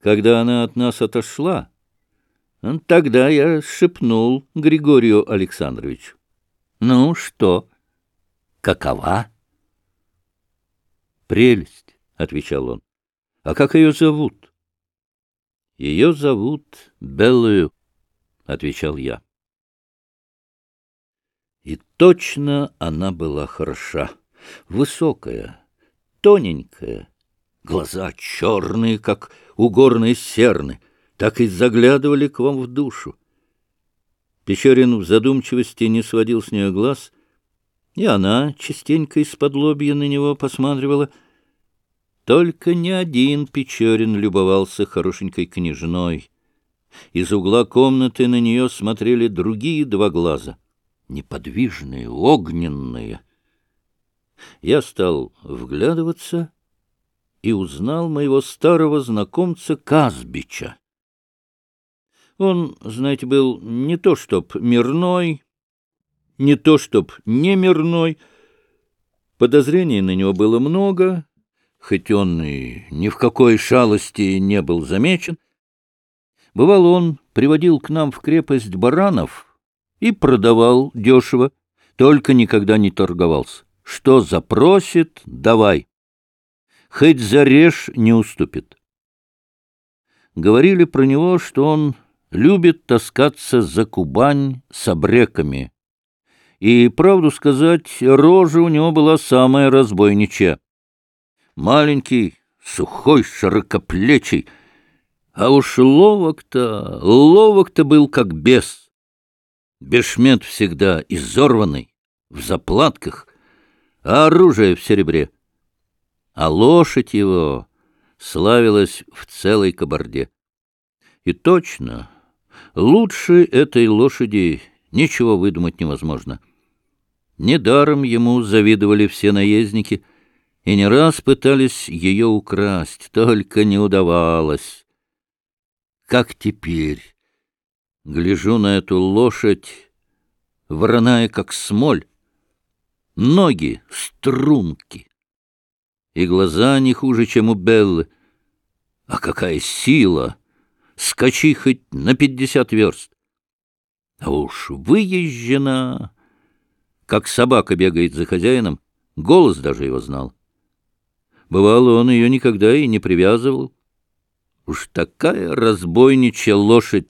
Когда она от нас отошла, тогда я шепнул Григорию Александровичу. «Ну что, какова?» «Прелесть», — отвечал он. «А как ее зовут?» «Ее зовут Беллою», — отвечал я. И точно она была хороша, высокая, тоненькая, глаза черные, как у горной серны, так и заглядывали к вам в душу. Печорин в задумчивости не сводил с нее глаз, и она частенько из-под лобья на него посматривала. Только не один Печорин любовался хорошенькой княжной. Из угла комнаты на нее смотрели другие два глаза, неподвижные, огненные. Я стал вглядываться и узнал моего старого знакомца Казбича. Он, знаете, был не то чтоб мирной, не то чтоб не мирной. Подозрений на него было много, хоть он и ни в какой шалости не был замечен. Бывал он приводил к нам в крепость баранов и продавал дешево, только никогда не торговался. Что запросит — давай хоть зарежь не уступит. Говорили про него, что он любит таскаться за Кубань с обреками. И, правду сказать, рожа у него была самая разбойничья. Маленький, сухой, широкоплечий, а уж ловок-то, ловок-то был как бес. Бешмет всегда изорванный, в заплатках, а оружие в серебре а лошадь его славилась в целой кабарде. И точно, лучше этой лошади ничего выдумать невозможно. Недаром ему завидовали все наездники и не раз пытались ее украсть, только не удавалось. Как теперь? Гляжу на эту лошадь, вороная, как смоль, ноги — струнки и глаза не хуже, чем у Беллы. А какая сила! Скачи хоть на пятьдесят верст. А уж выезжена, как собака бегает за хозяином, голос даже его знал. Бывало, он ее никогда и не привязывал. Уж такая разбойничья лошадь